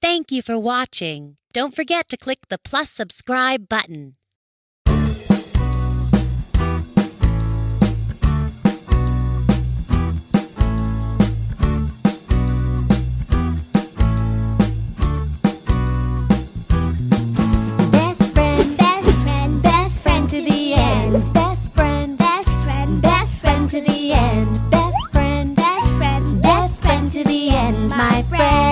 Thank you for watching. Don't forget to click the plus subscribe button. Best friend, Best friend, best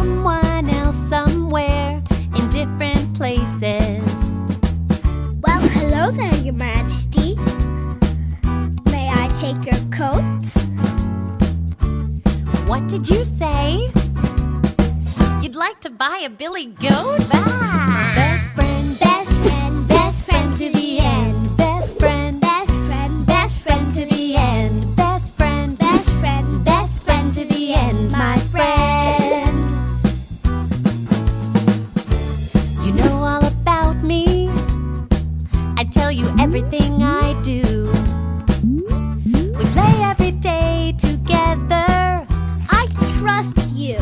someone else somewhere in different places. Well, hello there, Your Majesty. May I take your coat? What did you say? You'd like to buy a billy goat? Best everything I do. We play every day together. I trust you.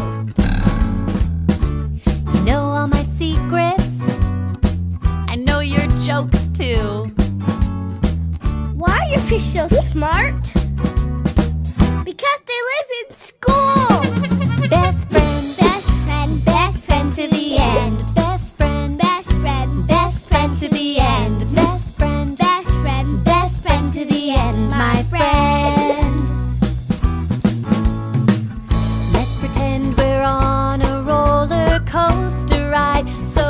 You know all my secrets. I know your jokes too. Why are your fish so smart? Because they live in schools. Best to the end, my friend. Let's pretend we're on a roller coaster ride. So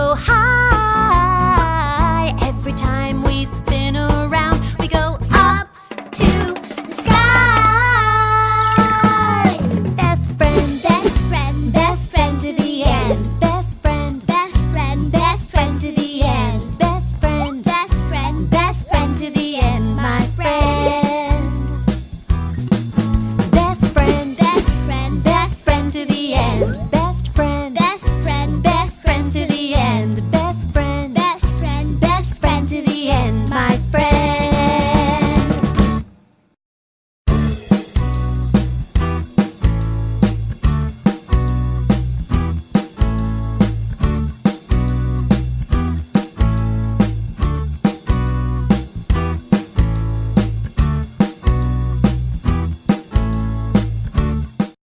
my friend.